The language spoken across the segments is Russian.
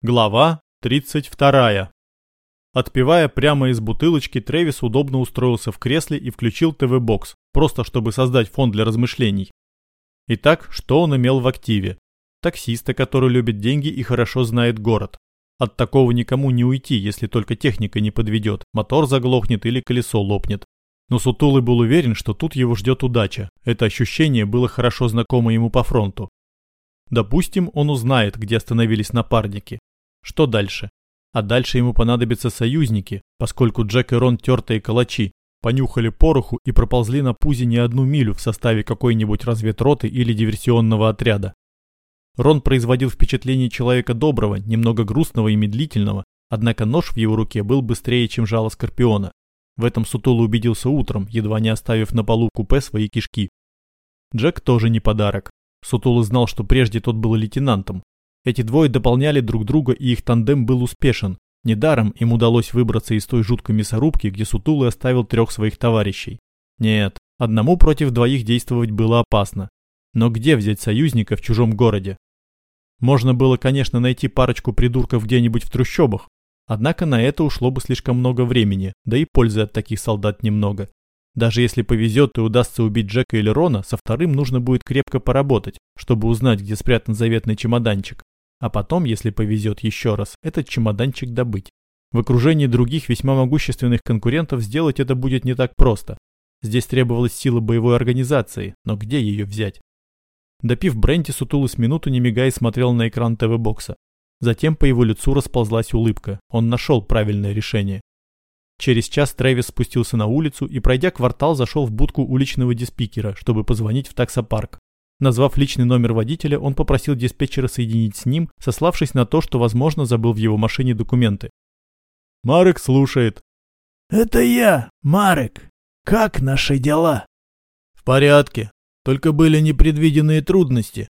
Глава 32. Отпивая прямо из бутылочки, Трэвис удобно устроился в кресле и включил ТВ-бокс, просто чтобы создать фон для размышлений. Итак, что он имел в активе? Таксиста, который любит деньги и хорошо знает город. От такого никому не уйти, если только техника не подведет, мотор заглохнет или колесо лопнет. Но Сутулый был уверен, что тут его ждет удача. Это ощущение было хорошо знакомо ему по фронту. Допустим, он узнает, где остановились напарники. Что дальше? А дальше ему понадобятся союзники, поскольку Джек и Рон тертые калачи, понюхали пороху и проползли на пузе не одну милю в составе какой-нибудь разведроты или диверсионного отряда. Рон производил впечатление человека доброго, немного грустного и медлительного, однако нож в его руке был быстрее, чем жало Скорпиона. В этом Сутулу убедился утром, едва не оставив на полу купе свои кишки. Джек тоже не подарок. Сутулы знал, что прежде тот был лейтенантом, эти двое дополняли друг друга, и их тандем был успешен. Недаром им удалось выбраться из той жуткой мясорубки, где Сутулы оставил трех своих товарищей. Нет, одному против двоих действовать было опасно. Но где взять союзника в чужом городе? Можно было, конечно, найти парочку придурков где-нибудь в трущобах, однако на это ушло бы слишком много времени, да и пользы от таких солдат немного. Даже если повезет и удастся убить Джека или Рона, со вторым нужно будет крепко поработать, чтобы узнать, где спрятан заветный чемоданчик. А потом, если повезет еще раз, этот чемоданчик добыть. В окружении других весьма могущественных конкурентов сделать это будет не так просто. Здесь требовалась сила боевой организации, но где ее взять? Допив бренди, Сутулы с минуту не мигая смотрел на экран ТВ-бокса. Затем по его лицу расползлась улыбка. Он нашел правильное решение. Через час Трэвис спустился на улицу и, пройдя квартал, зашел в будку уличного диспикера, чтобы позвонить в таксопарк. Назвав личный номер водителя, он попросил диспетчера соединить с ним, сославшись на то, что, возможно, забыл в его машине документы. Марек слушает. «Это я, Марек. Как наши дела?» «В порядке. Только были непредвиденные трудности».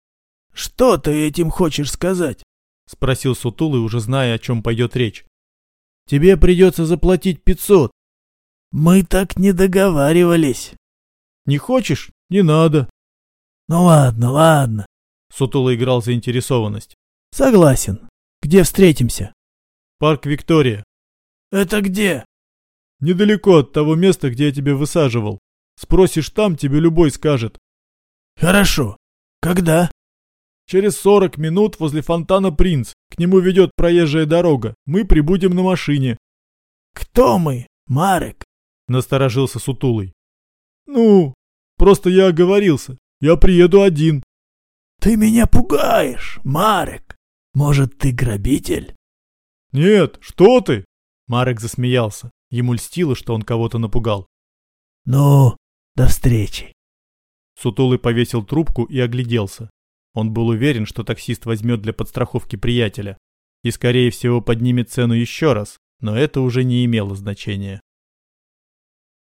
«Что ты этим хочешь сказать?» Спросил Сутулый, уже зная, о чем пойдет речь. «Тебе придется заплатить пятьсот». «Мы так не договаривались». «Не хочешь? Не надо. Ну ладно, ладно. Сутуло играл заинтересованность. Согласен. Где встретимся? Парк Виктория. Это где? Недалеко от того места, где я тебя высаживал. Спросишь там, тебе любой скажет. Хорошо. Когда? Через сорок минут возле фонтана Принц. К нему ведет проезжая дорога. Мы прибудем на машине. Кто мы, Марек? Насторожился Сутулый. Ну, просто я оговорился. Я приеду один. Ты меня пугаешь, Марек. Может, ты грабитель? Нет, что ты? Марек засмеялся. Ему льстило, что он кого-то напугал. Ну, до встречи. Сутулый повесил трубку и огляделся. Он был уверен, что таксист возьмет для подстраховки приятеля. И, скорее всего, поднимет цену еще раз, но это уже не имело значения.